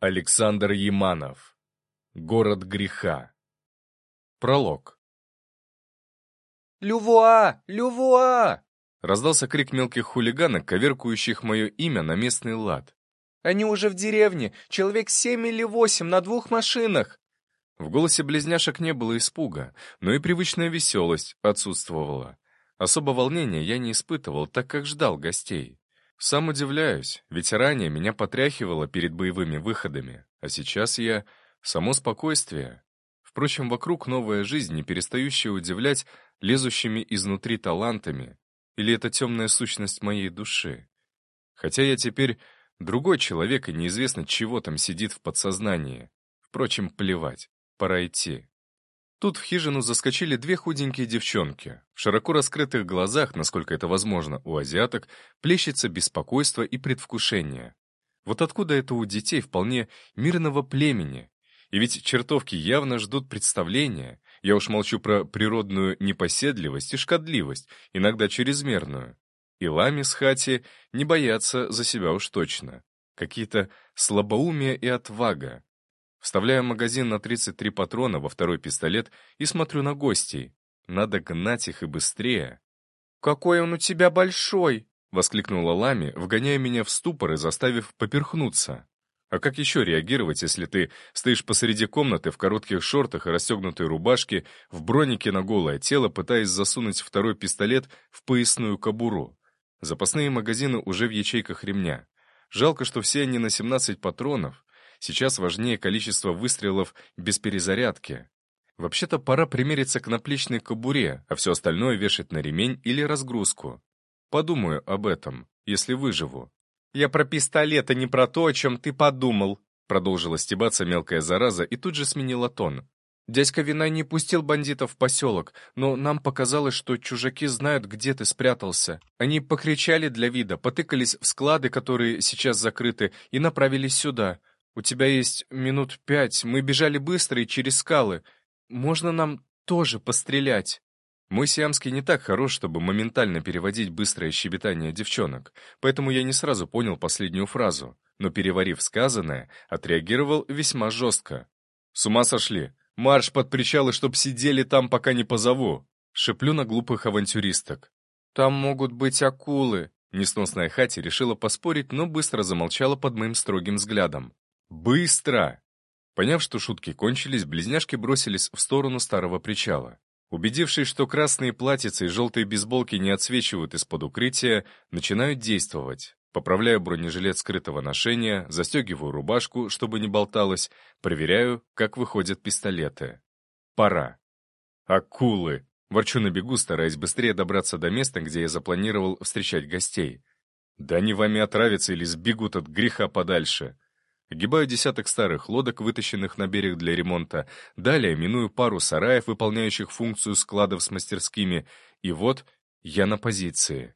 Александр Яманов. Город греха. Пролог. «Лювуа! Лювуа!» Раздался крик мелких хулиганок, коверкующих мое имя на местный лад. «Они уже в деревне! Человек семь или восемь на двух машинах!» В голосе близняшек не было испуга, но и привычная веселость отсутствовала. Особо волнения я не испытывал, так как ждал гостей. Сам удивляюсь, ведь ранее меня потряхивало перед боевыми выходами, а сейчас я — само спокойствие. Впрочем, вокруг новая жизнь, не перестающая удивлять лезущими изнутри талантами, или это темная сущность моей души. Хотя я теперь другой человек, и неизвестно, чего там сидит в подсознании. Впрочем, плевать, пора идти. Тут в хижину заскочили две худенькие девчонки. В широко раскрытых глазах, насколько это возможно у азиаток, плещется беспокойство и предвкушение. Вот откуда это у детей вполне мирного племени? И ведь чертовки явно ждут представления. Я уж молчу про природную непоседливость и шкодливость, иногда чрезмерную. И лами с хати не боятся за себя уж точно. Какие-то слабоумие и отвага. Вставляю магазин на 33 патрона во второй пистолет и смотрю на гостей. Надо гнать их и быстрее. «Какой он у тебя большой!» — воскликнула Лами, вгоняя меня в ступор и заставив поперхнуться. А как еще реагировать, если ты стоишь посреди комнаты в коротких шортах и расстегнутой рубашке, в бронике на голое тело, пытаясь засунуть второй пистолет в поясную кобуру? Запасные магазины уже в ячейках ремня. Жалко, что все они на 17 патронов. Сейчас важнее количество выстрелов без перезарядки. Вообще-то пора примериться к наплечной кобуре, а все остальное вешать на ремень или разгрузку. Подумаю об этом, если выживу. «Я про пистолет, а не про то, о чем ты подумал», продолжила стебаться мелкая зараза и тут же сменила тон. «Дядька Винай не пустил бандитов в поселок, но нам показалось, что чужаки знают, где ты спрятался. Они покричали для вида, потыкались в склады, которые сейчас закрыты, и направились сюда. У тебя есть минут пять, мы бежали быстро и через скалы. Можно нам тоже пострелять?» Мой сиамский не так хорош, чтобы моментально переводить быстрое щебетание девчонок, поэтому я не сразу понял последнюю фразу, но, переварив сказанное, отреагировал весьма жестко. «С ума сошли! Марш под причалы, чтоб сидели там, пока не позову!» Шеплю на глупых авантюристок. «Там могут быть акулы!» Несносная Хати решила поспорить, но быстро замолчала под моим строгим взглядом. «Быстро!» Поняв, что шутки кончились, близняшки бросились в сторону старого причала. Убедившись, что красные платьицы и желтые бейсболки не отсвечивают из-под укрытия, начинают действовать. Поправляю бронежилет скрытого ношения, застегиваю рубашку, чтобы не болталось, проверяю, как выходят пистолеты. Пора. Акулы! Ворчу на бегу, стараясь быстрее добраться до места, где я запланировал встречать гостей. Да они вами отравятся или сбегут от греха подальше. Огибаю десяток старых лодок, вытащенных на берег для ремонта, далее миную пару сараев, выполняющих функцию складов с мастерскими, и вот я на позиции.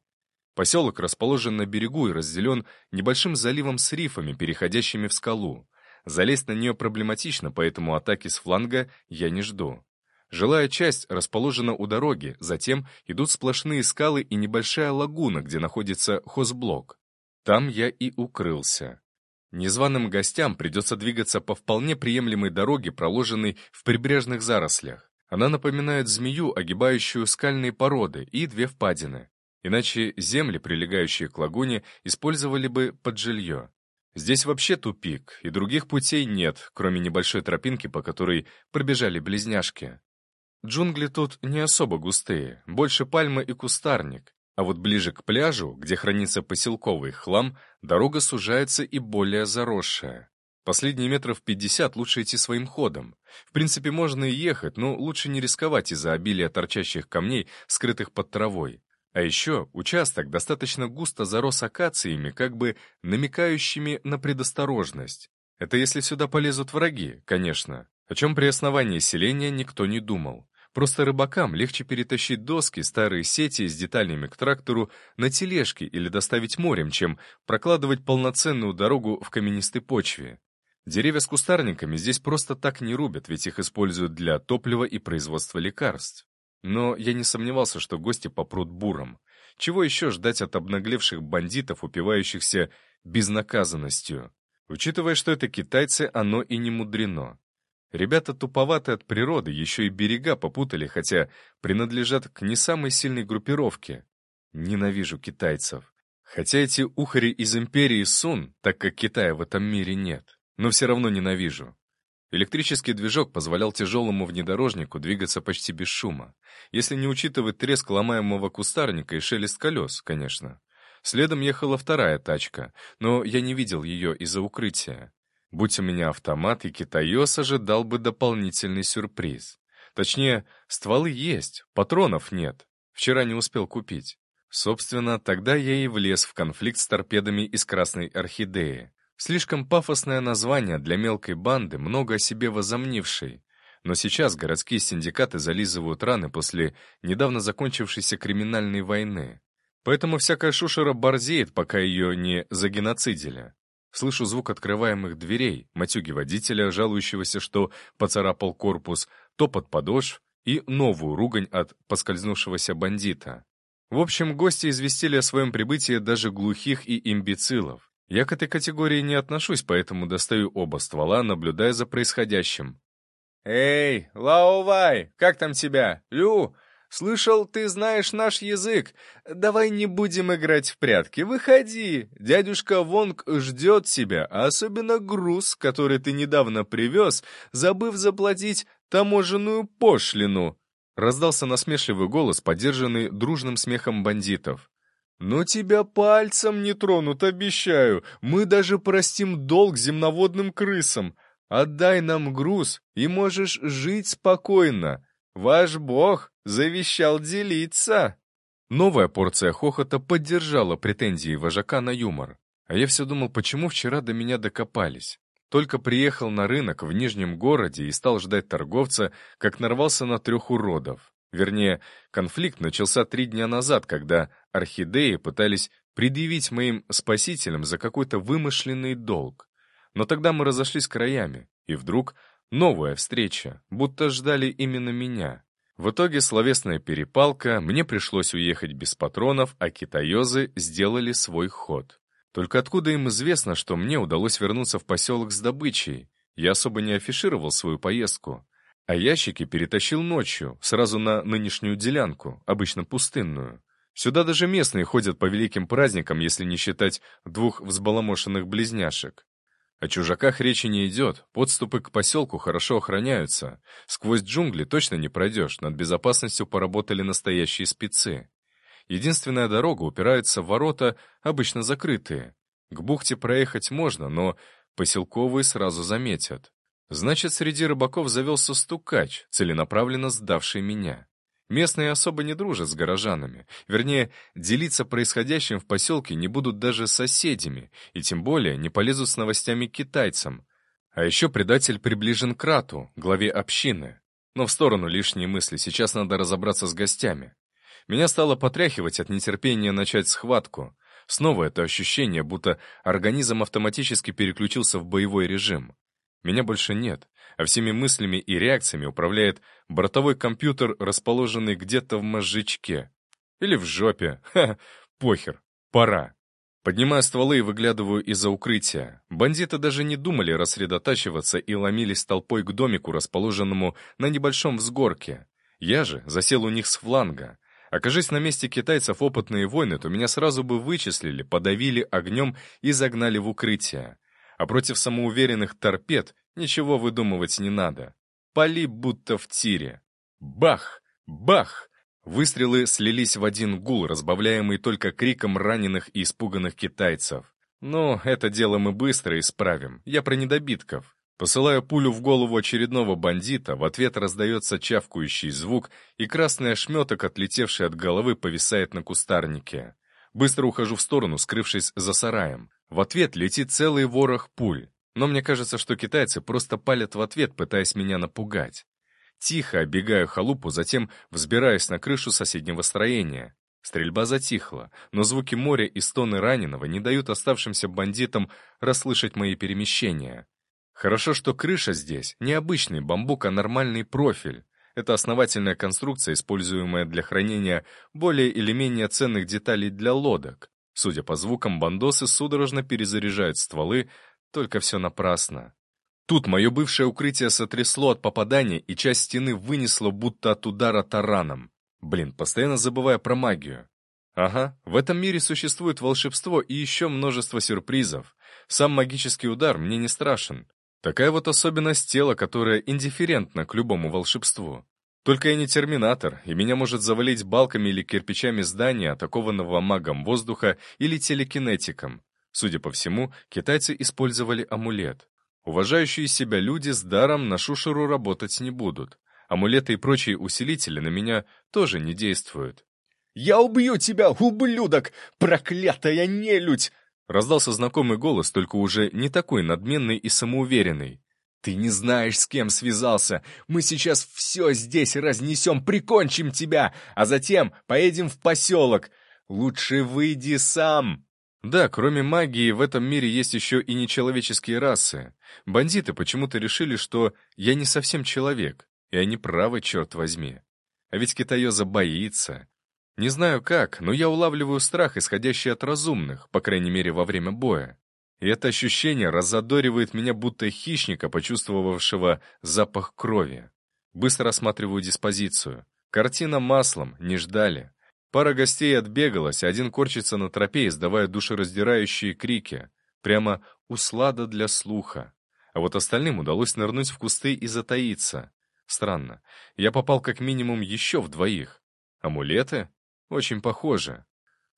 Поселок расположен на берегу и разделен небольшим заливом с рифами, переходящими в скалу. Залезть на нее проблематично, поэтому атаки с фланга я не жду. Жилая часть расположена у дороги, затем идут сплошные скалы и небольшая лагуна, где находится хозблок. Там я и укрылся. Незваным гостям придется двигаться по вполне приемлемой дороге, проложенной в прибрежных зарослях. Она напоминает змею, огибающую скальные породы, и две впадины. Иначе земли, прилегающие к лагуне, использовали бы под жилье. Здесь вообще тупик, и других путей нет, кроме небольшой тропинки, по которой пробежали близняшки. Джунгли тут не особо густые, больше пальмы и кустарник. А вот ближе к пляжу, где хранится поселковый хлам, дорога сужается и более заросшая. Последние метров пятьдесят лучше идти своим ходом. В принципе, можно и ехать, но лучше не рисковать из-за обилия торчащих камней, скрытых под травой. А еще участок достаточно густо зарос акациями, как бы намекающими на предосторожность. Это если сюда полезут враги, конечно, о чем при основании селения никто не думал. Просто рыбакам легче перетащить доски, старые сети с деталями к трактору на тележке или доставить морем, чем прокладывать полноценную дорогу в каменистой почве. Деревья с кустарниками здесь просто так не рубят, ведь их используют для топлива и производства лекарств. Но я не сомневался, что гости попрут буром. Чего еще ждать от обнаглевших бандитов, упивающихся безнаказанностью? Учитывая, что это китайцы, оно и не мудрено. Ребята туповаты от природы, еще и берега попутали, хотя принадлежат к не самой сильной группировке. Ненавижу китайцев. Хотя эти ухари из империи Сун, так как Китая в этом мире нет, но все равно ненавижу. Электрический движок позволял тяжелому внедорожнику двигаться почти без шума, если не учитывать треск ломаемого кустарника и шелест колес, конечно. Следом ехала вторая тачка, но я не видел ее из-за укрытия. Будь у меня автомат, и китаёс ожидал бы дополнительный сюрприз. Точнее, стволы есть, патронов нет. Вчера не успел купить. Собственно, тогда я и влез в конфликт с торпедами из Красной Орхидеи. Слишком пафосное название для мелкой банды, много о себе возомнившей. Но сейчас городские синдикаты зализывают раны после недавно закончившейся криминальной войны. Поэтому всякая шушера борзеет, пока ее не загеноцидили. Слышу звук открываемых дверей, матюги водителя, жалующегося, что поцарапал корпус, топот подошв и новую ругань от поскользнувшегося бандита. В общем, гости известили о своем прибытии даже глухих и имбецилов. Я к этой категории не отношусь, поэтому достаю оба ствола, наблюдая за происходящим. «Эй, Лаовай, как там тебя? Лю, Слышал, ты знаешь наш язык. Давай не будем играть в прятки. Выходи. Дядюшка Вонг ждет тебя, а особенно груз, который ты недавно привез, забыв заплатить таможенную пошлину». Раздался насмешливый голос, поддержанный дружным смехом бандитов. «Но тебя пальцем не тронут, обещаю. Мы даже простим долг земноводным крысам. Отдай нам груз, и можешь жить спокойно. Ваш бог завещал делиться!» Новая порция хохота поддержала претензии вожака на юмор. А я все думал, почему вчера до меня докопались. Только приехал на рынок в Нижнем городе и стал ждать торговца, как нарвался на трех уродов. Вернее, конфликт начался три дня назад, когда орхидеи пытались предъявить моим спасителям за какой-то вымышленный долг. Но тогда мы разошлись краями, и вдруг новая встреча, будто ждали именно меня. В итоге словесная перепалка, мне пришлось уехать без патронов, а китаёзы сделали свой ход. Только откуда им известно, что мне удалось вернуться в поселок с добычей? Я особо не афишировал свою поездку. А ящики перетащил ночью, сразу на нынешнюю делянку, обычно пустынную. Сюда даже местные ходят по великим праздникам, если не считать двух взбаламошенных близняшек. О чужаках речи не идет, подступы к поселку хорошо охраняются. Сквозь джунгли точно не пройдешь, над безопасностью поработали настоящие спецы. Единственная дорога упирается в ворота, обычно закрытые. К бухте проехать можно, но поселковые сразу заметят. Значит, среди рыбаков завелся стукач, целенаправленно сдавший меня. Местные особо не дружат с горожанами. Вернее, делиться происходящим в поселке не будут даже соседями, и тем более не полезут с новостями китайцам. А еще предатель приближен к Рату, главе общины. Но в сторону лишние мысли, сейчас надо разобраться с гостями. Меня стало потряхивать от нетерпения начать схватку. Снова это ощущение, будто организм автоматически переключился в боевой режим. Меня больше нет, а всеми мыслями и реакциями управляет бортовой компьютер, расположенный где-то в мозжечке. Или в жопе. Ха, похер. Пора. Поднимаю стволы и выглядываю из-за укрытия. Бандиты даже не думали рассредотачиваться и ломились толпой к домику, расположенному на небольшом взгорке. Я же засел у них с фланга. Окажись на месте китайцев опытные войны, то меня сразу бы вычислили, подавили огнем и загнали в укрытие. А против самоуверенных торпед ничего выдумывать не надо. Пали будто в тире. Бах! Бах! Выстрелы слились в один гул, разбавляемый только криком раненых и испуганных китайцев. Но это дело мы быстро исправим. Я про недобитков. Посылаю пулю в голову очередного бандита, в ответ раздается чавкающий звук, и красный ошметок, отлетевший от головы, повисает на кустарнике. Быстро ухожу в сторону, скрывшись за сараем. В ответ летит целый ворох пуль. Но мне кажется, что китайцы просто палят в ответ, пытаясь меня напугать. Тихо оббегаю халупу, затем взбираюсь на крышу соседнего строения. Стрельба затихла, но звуки моря и стоны раненого не дают оставшимся бандитам расслышать мои перемещения. Хорошо, что крыша здесь не обычный бамбук, а нормальный профиль. Это основательная конструкция, используемая для хранения более или менее ценных деталей для лодок. Судя по звукам, бандосы судорожно перезаряжают стволы, Только все напрасно. Тут мое бывшее укрытие сотрясло от попадания, и часть стены вынесло будто от удара тараном. Блин, постоянно забывая про магию. Ага, в этом мире существует волшебство и еще множество сюрпризов. Сам магический удар мне не страшен. Такая вот особенность тела, которая индифферентна к любому волшебству. Только я не терминатор, и меня может завалить балками или кирпичами здания, атакованного магом воздуха или телекинетиком. Судя по всему, китайцы использовали амулет. Уважающие себя люди с даром на шушеру работать не будут. Амулеты и прочие усилители на меня тоже не действуют. «Я убью тебя, ублюдок! Проклятая нелюдь!» Раздался знакомый голос, только уже не такой надменный и самоуверенный. «Ты не знаешь, с кем связался. Мы сейчас все здесь разнесем, прикончим тебя, а затем поедем в поселок. Лучше выйди сам!» Да, кроме магии, в этом мире есть еще и нечеловеческие расы. Бандиты почему-то решили, что я не совсем человек, и они правы, черт возьми. А ведь китаёза боится. Не знаю как, но я улавливаю страх, исходящий от разумных, по крайней мере, во время боя. И это ощущение разодоривает меня, будто хищника, почувствовавшего запах крови. Быстро осматриваю диспозицию. Картина маслом, не ждали. Пара гостей отбегалась, один корчится на тропе, издавая душераздирающие крики. Прямо услада для слуха. А вот остальным удалось нырнуть в кусты и затаиться. Странно. Я попал как минимум еще в двоих. Амулеты? Очень похоже.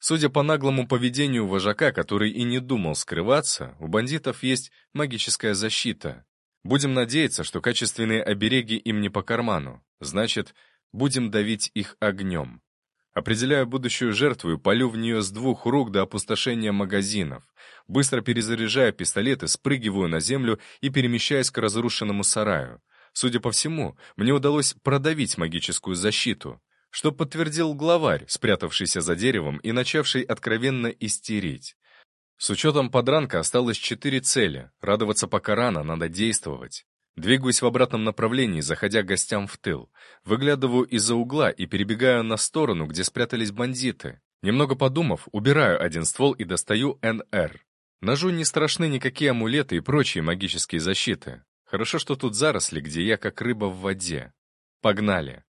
Судя по наглому поведению вожака, который и не думал скрываться, у бандитов есть магическая защита. Будем надеяться, что качественные обереги им не по карману. Значит, будем давить их огнем. Определяю будущую жертву и полю в нее с двух рук до опустошения магазинов. Быстро перезаряжая пистолеты, спрыгиваю на землю и перемещаюсь к разрушенному сараю. Судя по всему, мне удалось продавить магическую защиту, что подтвердил главарь, спрятавшийся за деревом и начавший откровенно истерить. С учетом подранка осталось четыре цели. Радоваться пока рано, надо действовать. Двигаюсь в обратном направлении, заходя гостям в тыл. Выглядываю из-за угла и перебегаю на сторону, где спрятались бандиты. Немного подумав, убираю один ствол и достаю НР. Ножу не страшны никакие амулеты и прочие магические защиты. Хорошо, что тут заросли, где я как рыба в воде. Погнали.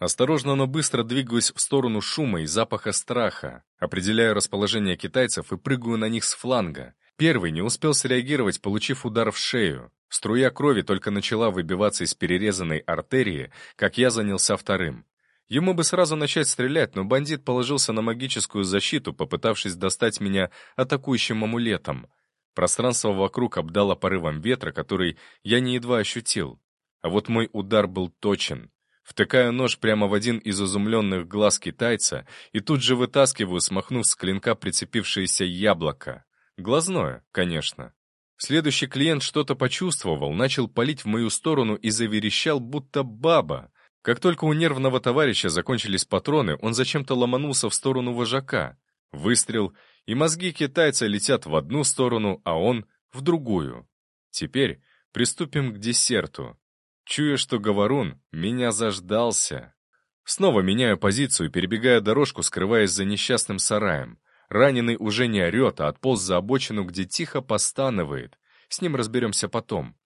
Осторожно, но быстро двигаюсь в сторону шума и запаха страха. Определяю расположение китайцев и прыгаю на них с фланга. Первый не успел среагировать, получив удар в шею. Струя крови только начала выбиваться из перерезанной артерии, как я занялся вторым. Ему бы сразу начать стрелять, но бандит положился на магическую защиту, попытавшись достать меня атакующим амулетом. Пространство вокруг обдало порывом ветра, который я не едва ощутил. А вот мой удар был точен. Втыкаю нож прямо в один из изумленных глаз китайца и тут же вытаскиваю, смахнув с клинка прицепившееся яблоко. Глазное, конечно. Следующий клиент что-то почувствовал, начал палить в мою сторону и заверещал, будто баба. Как только у нервного товарища закончились патроны, он зачем-то ломанулся в сторону вожака. Выстрел, и мозги китайца летят в одну сторону, а он — в другую. Теперь приступим к десерту. Чуя, что говорун, меня заждался. Снова меняю позицию, перебегая дорожку, скрываясь за несчастным сараем. Раненый уже не орет, а отполз за обочину, где тихо постанывает. С ним разберемся потом.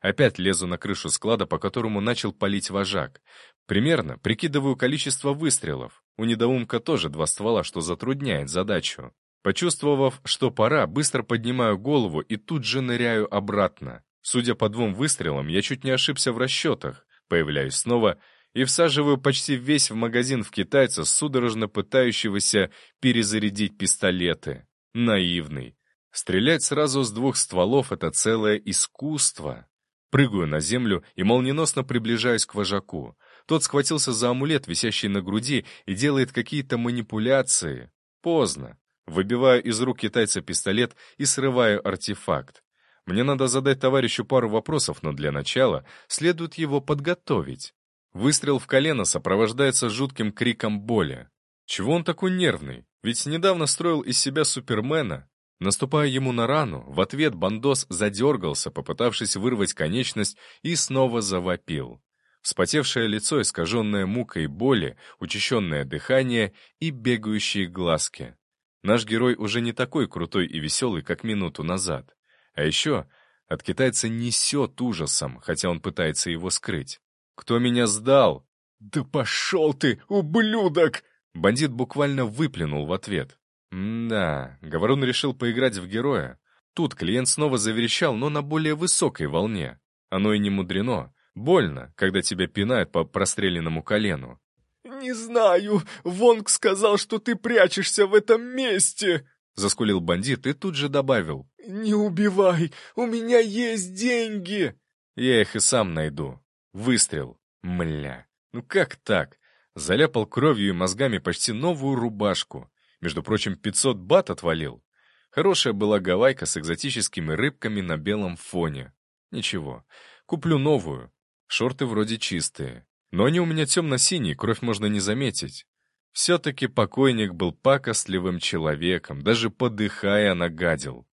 Опять лезу на крышу склада, по которому начал палить вожак. Примерно прикидываю количество выстрелов. У недоумка тоже два ствола, что затрудняет задачу. Почувствовав, что пора, быстро поднимаю голову и тут же ныряю обратно. Судя по двум выстрелам, я чуть не ошибся в расчетах. Появляюсь снова и всаживаю почти весь в магазин в китайца, судорожно пытающегося перезарядить пистолеты. Наивный. Стрелять сразу с двух стволов — это целое искусство. Прыгаю на землю и молниеносно приближаюсь к вожаку. Тот схватился за амулет, висящий на груди, и делает какие-то манипуляции. Поздно. Выбиваю из рук китайца пистолет и срываю артефакт. Мне надо задать товарищу пару вопросов, но для начала следует его подготовить. Выстрел в колено сопровождается жутким криком боли. Чего он такой нервный? Ведь недавно строил из себя супермена. Наступая ему на рану, в ответ бандос задергался, попытавшись вырвать конечность, и снова завопил. Вспотевшее лицо, искаженное мукой боли, учащенное дыхание и бегающие глазки. Наш герой уже не такой крутой и веселый, как минуту назад. А еще от китайца несет ужасом, хотя он пытается его скрыть. «Кто меня сдал?» «Да пошел ты, ублюдок!» Бандит буквально выплюнул в ответ. «Да, Говорун решил поиграть в героя. Тут клиент снова заверещал, но на более высокой волне. Оно и не мудрено. Больно, когда тебя пинают по простреленному колену. «Не знаю. Вонг сказал, что ты прячешься в этом месте!» Заскулил бандит и тут же добавил. «Не убивай! У меня есть деньги!» «Я их и сам найду. Выстрел. Мля. Ну как так? Заляпал кровью и мозгами почти новую рубашку. Между прочим, 500 бат отвалил. Хорошая была гавайка с экзотическими рыбками на белом фоне. Ничего, куплю новую. Шорты вроде чистые. Но они у меня темно-синие, кровь можно не заметить. Все-таки покойник был пакостливым человеком, даже подыхая нагадил.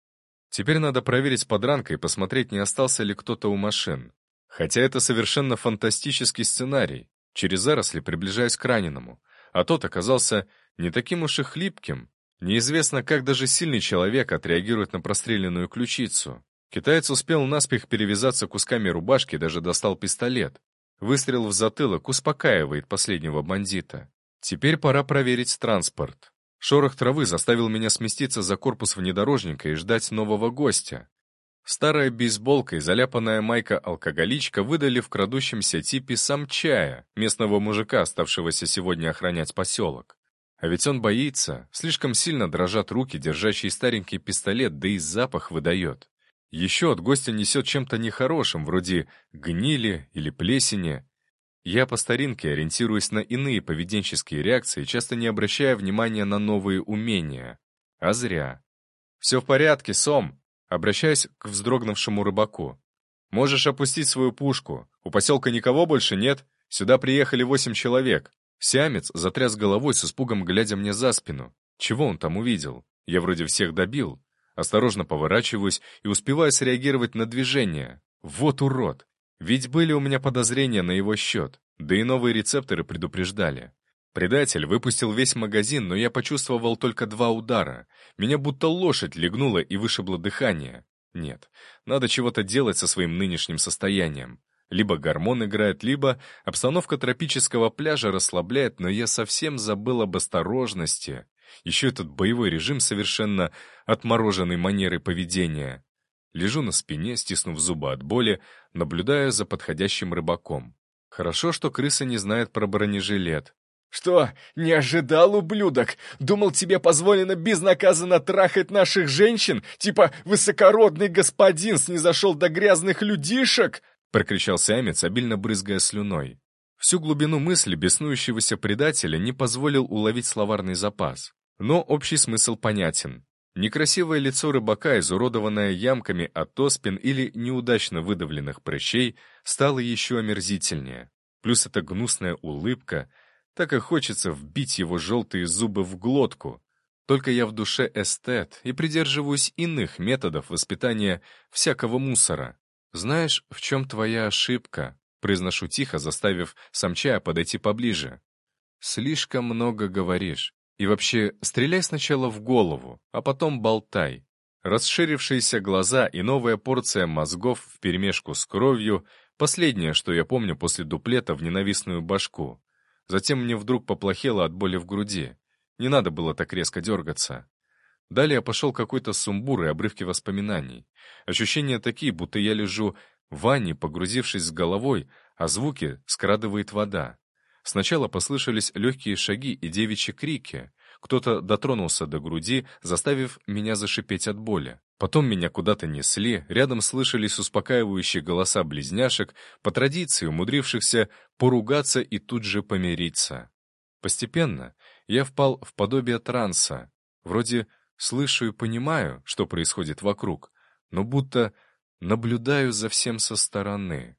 Теперь надо проверить подранка и посмотреть, не остался ли кто-то у машин. Хотя это совершенно фантастический сценарий. Через заросли приближаюсь к раненому, а тот оказался не таким уж и хлипким. Неизвестно, как даже сильный человек отреагирует на простреленную ключицу. Китаец успел наспех перевязаться кусками рубашки, даже достал пистолет. Выстрел в затылок успокаивает последнего бандита. Теперь пора проверить транспорт. Шорох травы заставил меня сместиться за корпус внедорожника и ждать нового гостя. Старая бейсболка и заляпанная майка-алкоголичка выдали в крадущемся типе самчая, местного мужика, оставшегося сегодня охранять поселок. А ведь он боится, слишком сильно дрожат руки, держащие старенький пистолет, да и запах выдает. Еще от гостя несет чем-то нехорошим, вроде гнили или плесени. Я по старинке ориентируюсь на иные поведенческие реакции, часто не обращая внимания на новые умения. А зря. «Все в порядке, Сом!» Обращаюсь к вздрогнувшему рыбаку. «Можешь опустить свою пушку. У поселка никого больше нет. Сюда приехали восемь человек». Сиамец затряс головой с испугом, глядя мне за спину. Чего он там увидел? Я вроде всех добил. Осторожно поворачиваюсь и успеваю среагировать на движение. Вот урод! Ведь были у меня подозрения на его счет, да и новые рецепторы предупреждали. Предатель выпустил весь магазин, но я почувствовал только два удара. Меня будто лошадь легнула и вышибло дыхание. Нет, надо чего-то делать со своим нынешним состоянием. Либо гормон играет, либо обстановка тропического пляжа расслабляет, но я совсем забыл об осторожности. Еще этот боевой режим совершенно отмороженной манерой поведения. Лежу на спине, стиснув зубы от боли, наблюдая за подходящим рыбаком. Хорошо, что крыса не знает про бронежилет. «Что, не ожидал, ублюдок? Думал, тебе позволено безнаказанно трахать наших женщин? Типа высокородный господин снизошел до грязных людишек?» — прокричал Сиамец, обильно брызгая слюной. Всю глубину мысли беснующегося предателя не позволил уловить словарный запас. Но общий смысл понятен. Некрасивое лицо рыбака, изуродованное ямками от оспин или неудачно выдавленных прыщей, стало еще омерзительнее. Плюс эта гнусная улыбка, так и хочется вбить его желтые зубы в глотку. Только я в душе эстет и придерживаюсь иных методов воспитания всякого мусора. «Знаешь, в чем твоя ошибка?» — произношу тихо, заставив самчая подойти поближе. «Слишком много говоришь. И вообще, стреляй сначала в голову, а потом болтай. Расширившиеся глаза и новая порция мозгов вперемешку с кровью — последнее, что я помню после дуплета в ненавистную башку. Затем мне вдруг поплохело от боли в груди. Не надо было так резко дергаться. Далее пошел какой-то сумбур и обрывки воспоминаний. Ощущения такие, будто я лежу в ванне, погрузившись с головой, а звуки скрадывает вода. Сначала послышались легкие шаги и девичьи крики. Кто-то дотронулся до груди, заставив меня зашипеть от боли. Потом меня куда-то несли, рядом слышались успокаивающие голоса близняшек, по традиции умудрившихся поругаться и тут же помириться. Постепенно я впал в подобие транса. Вроде слышу и понимаю, что происходит вокруг, но будто наблюдаю за всем со стороны.